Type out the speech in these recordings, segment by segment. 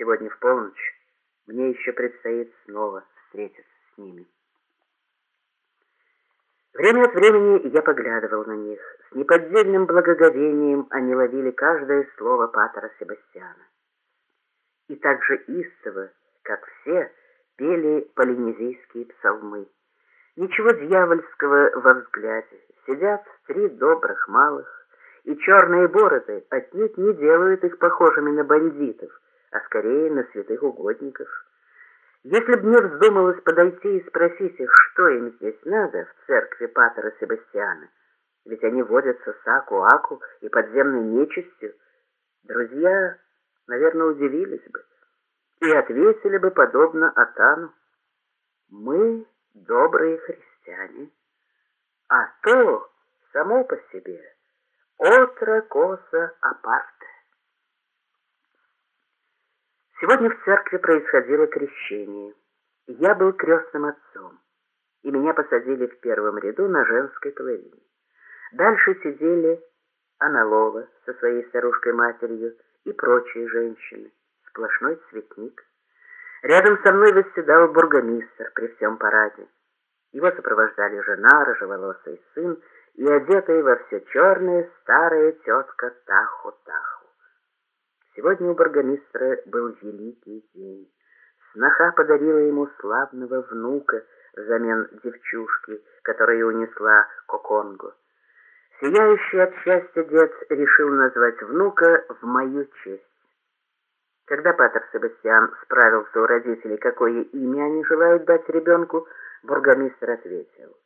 сегодня в полночь мне еще предстоит снова встретиться с ними. Время от времени я поглядывал на них. С неподдельным благоговением они ловили каждое слово Патера Себастьяна. И так же истово, как все, пели полинезийские псалмы. Ничего дьявольского во взгляде. Сидят три добрых малых, и черные бороды отнюдь не делают их похожими на бандитов, а скорее на святых угодников. Если б мне вздумалось подойти и спросить их, что им здесь надо в церкви Патера Себастьяна, ведь они водятся с Аку-Аку и подземной нечистью, друзья, наверное, удивились бы и ответили бы подобно Атану. Мы добрые христиане, а то само по себе отра коса апарте. Сегодня в церкви происходило крещение. Я был крестным отцом, и меня посадили в первом ряду на женской половине. Дальше сидели Аналова со своей старушкой-матерью и прочие женщины. Сплошной цветник. Рядом со мной восседал бургомистр при всем параде. Его сопровождали жена, рыжеволосый сын и одетая во все черное старая тетка Таху-Таху. Сегодня у бургомистра был великий день. Сноха подарила ему славного внука взамен девчушки, которая унесла Коконгу. Сияющий от счастья дед решил назвать внука в мою честь. Когда Патер Себастьян справился у родителей, какое имя они желают дать ребенку, бургомистр ответил.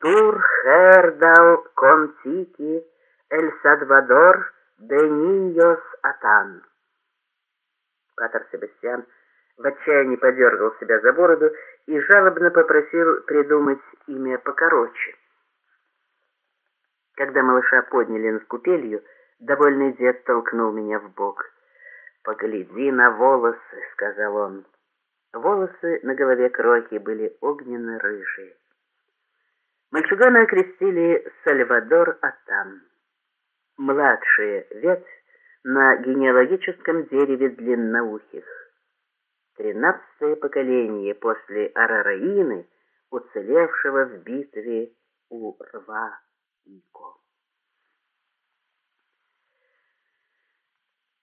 «Тур Хердал Контики Эль Садвадор Дениньос Атан. Патер Себастьян в отчаянии подергал себя за бороду и жалобно попросил придумать имя покороче. Когда малыша подняли над купелью, довольный дед толкнул меня в бок. «Погляди на волосы», — сказал он. Волосы на голове Крохи были огненно-рыжие. Мальчугана окрестили Сальвадор Атан младшая ветвь на генеалогическом дереве длинноухих. Тринадцатое поколение после Арараины, уцелевшего в битве у рва Ико.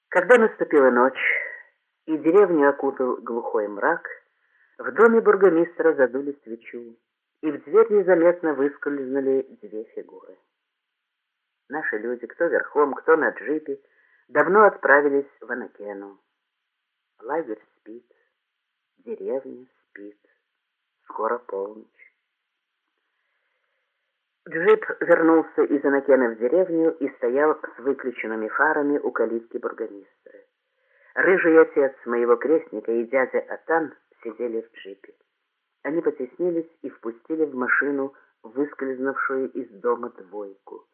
Когда наступила ночь и деревню окутал глухой мрак, в доме бургомистра задули свечу, и в дверь незаметно выскользнули две фигуры. Наши люди, кто верхом, кто на джипе, давно отправились в Анакену. Лагерь спит, деревня спит, скоро полночь. Джип вернулся из Анакена в деревню и стоял с выключенными фарами у калитки бургомистра. Рыжий отец моего крестника и дядя Атан сидели в джипе. Они потеснились и впустили в машину выскользнувшую из дома двойку.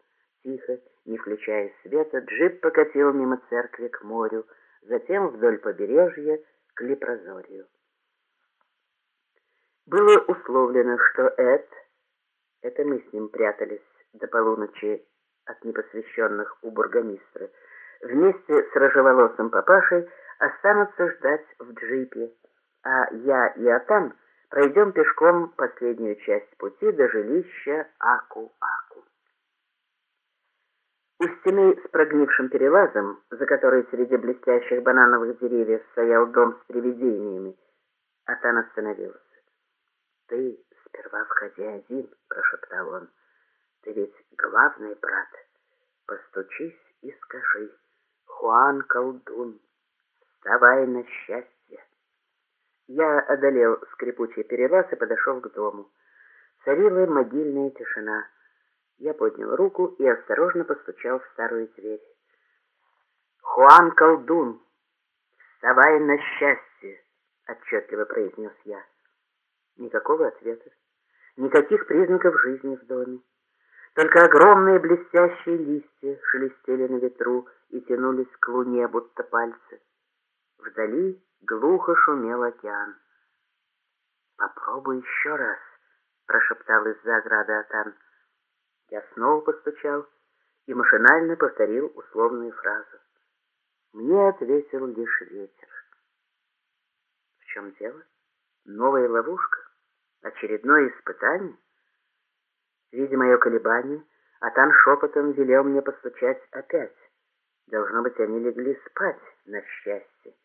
Тихо, не включая света, джип покатил мимо церкви к морю, затем вдоль побережья к Лепрозорию. Было условлено, что Эд, это мы с ним прятались до полуночи от непосвященных у бургомистра, вместе с рыжеволосым папашей останутся ждать в джипе, а я и Атан пройдем пешком последнюю часть пути до жилища Аку-Аку. У стены с прогнившим перелазом, за которой среди блестящих банановых деревьев стоял дом с привидениями, Атан остановился. «Ты сперва входи один», — прошептал он. «Ты ведь главный брат. Постучись и скажи, Хуан колдун, вставай на счастье». Я одолел скрипучий перелаз и подошел к дому. Царила могильная тишина. Я поднял руку и осторожно постучал в старую дверь. «Хуан колдун, вставай на счастье!» — отчетливо произнес я. Никакого ответа, никаких признаков жизни в доме. Только огромные блестящие листья шелестели на ветру и тянулись к луне, будто пальцы. Вдали глухо шумел океан. «Попробуй еще раз», — прошептал из-за ограды Атан. Я снова постучал и машинально повторил условную фразу. Мне ответил лишь ветер. дело? Новая ловушка? Очередное испытание? Видя мое колебание, Атан шепотом велел мне постучать опять. Должно быть, они легли спать на счастье.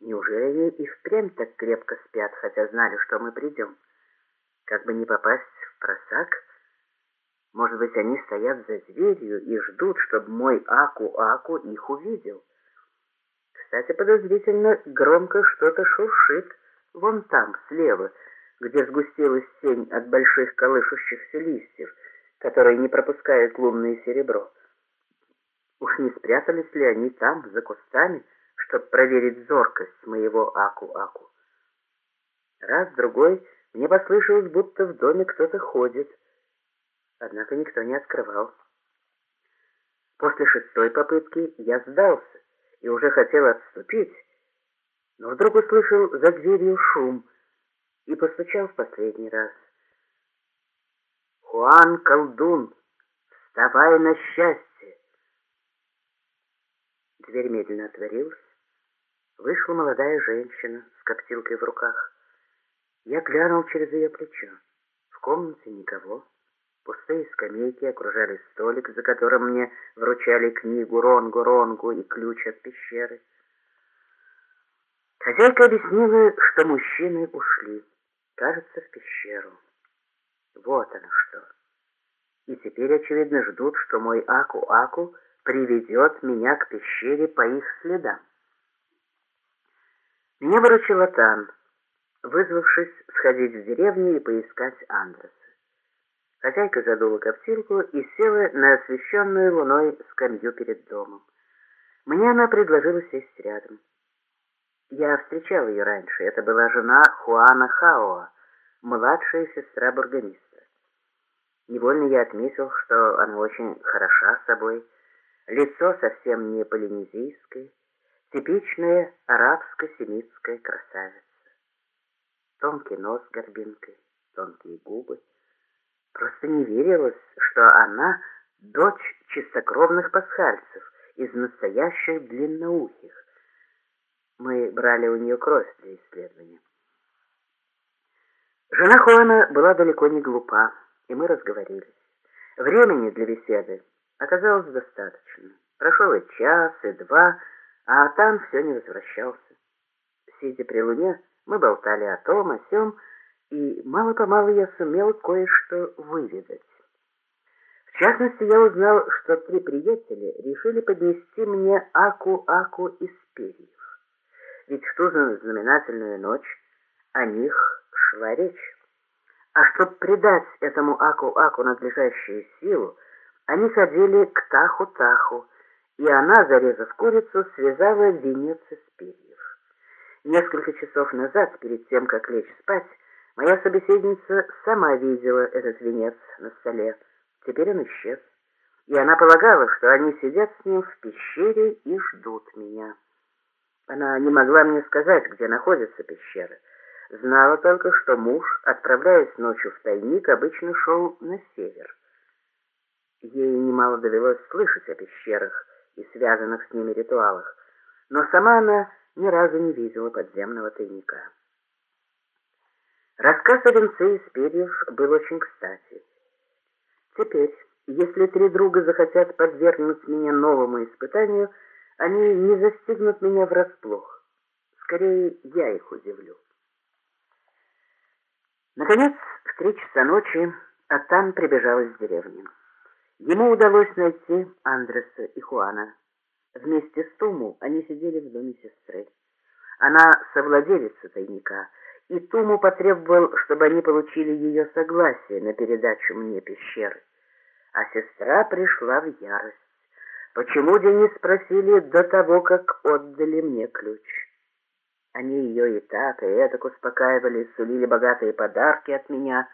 Неужели они и впрямь так крепко спят, хотя знали, что мы придем? Как бы не попасть в просак, может быть, они стоят за дверью и ждут, чтобы мой Аку-Аку их увидел. Кстати, подозрительно громко что-то шуршит вон там, слева, где сгустилась тень от больших колышущихся листьев, которые не пропускают лунное серебро. Уж не спрятались ли они там, за кустами, чтобы проверить зоркость моего Аку-Аку? Раз-другой мне послышалось, будто в доме кто-то ходит, однако никто не открывал. После шестой попытки я сдался и уже хотел отступить, но вдруг услышал за дверью шум и постучал в последний раз. «Хуан, колдун, вставай на счастье!» Дверь медленно отворилась. Вышла молодая женщина с коптилкой в руках. Я глянул через ее плечо. В комнате никого. Пустые скамейки окружали столик, за которым мне вручали книгу Ронгу-Ронгу и ключ от пещеры. Хозяйка объяснила, что мужчины ушли, кажется, в пещеру. Вот оно что. И теперь, очевидно, ждут, что мой Аку-Аку приведет меня к пещере по их следам. Меня выручила Тан, вызвавшись сходить в деревню и поискать Андреса. Хозяйка задула коптилку и села на освещенную луной скамью перед домом. Мне она предложила сесть рядом. Я встречал ее раньше. Это была жена Хуана Хаоа, младшая сестра бургомистра. Невольно я отметил, что она очень хороша собой, лицо совсем не полинезийское, типичная арабско-семитская красавица. Тонкий нос с горбинкой, тонкие губы, Просто не верилось, что она дочь чистокровных пасхальцев из настоящих длинноухих. Мы брали у нее кровь для исследования. Жена Хуана была далеко не глупа, и мы разговорились. Времени для беседы оказалось достаточно. Прошел и час, и два, а Атан все не возвращался. Сидя при луне, мы болтали о том, о сём, и мало-помалу я сумел кое-что выведать. В частности, я узнал, что три приятеля решили поднести мне Аку-Аку из перьев. Ведь в ту знаменательную ночь о них шла речь. А чтобы придать этому Аку-Аку надлежащую силу, они ходили к Таху-Таху, и она, зарезав курицу, связала венец из перьев. Несколько часов назад, перед тем, как лечь спать, Моя собеседница сама видела этот венец на столе. Теперь он исчез. И она полагала, что они сидят с ним в пещере и ждут меня. Она не могла мне сказать, где находится пещера. Знала только, что муж, отправляясь ночью в тайник, обычно шел на север. Ей немало довелось слышать о пещерах и связанных с ними ритуалах, но сама она ни разу не видела подземного тайника. Рассказ о венце из перьев был очень кстати. Теперь, если три друга захотят подвергнуть меня новому испытанию, они не застигнут меня врасплох. Скорее, я их удивлю. Наконец, в три часа ночи Атан прибежал из деревни. Ему удалось найти Андреса и Хуана. Вместе с Туму они сидели в доме сестры. Она совладелица тайника — и Туму потребовал, чтобы они получили ее согласие на передачу мне пещеры. А сестра пришла в ярость. Почему не спросили до того, как отдали мне ключ? Они ее и так, и этак успокаивали, сулили богатые подарки от меня,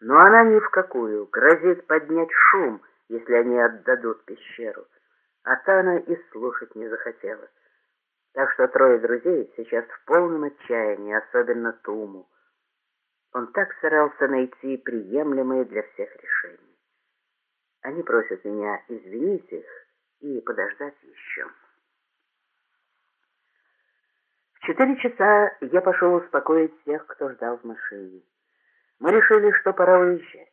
но она ни в какую, грозит поднять шум, если они отдадут пещеру. А та она и слушать не захотела. Так что трое друзей сейчас в полном отчаянии, особенно Туму. Он так старался найти приемлемые для всех решения. Они просят меня извинить их и подождать еще. четыре часа я пошел успокоить всех, кто ждал в машине. Мы решили, что пора уезжать.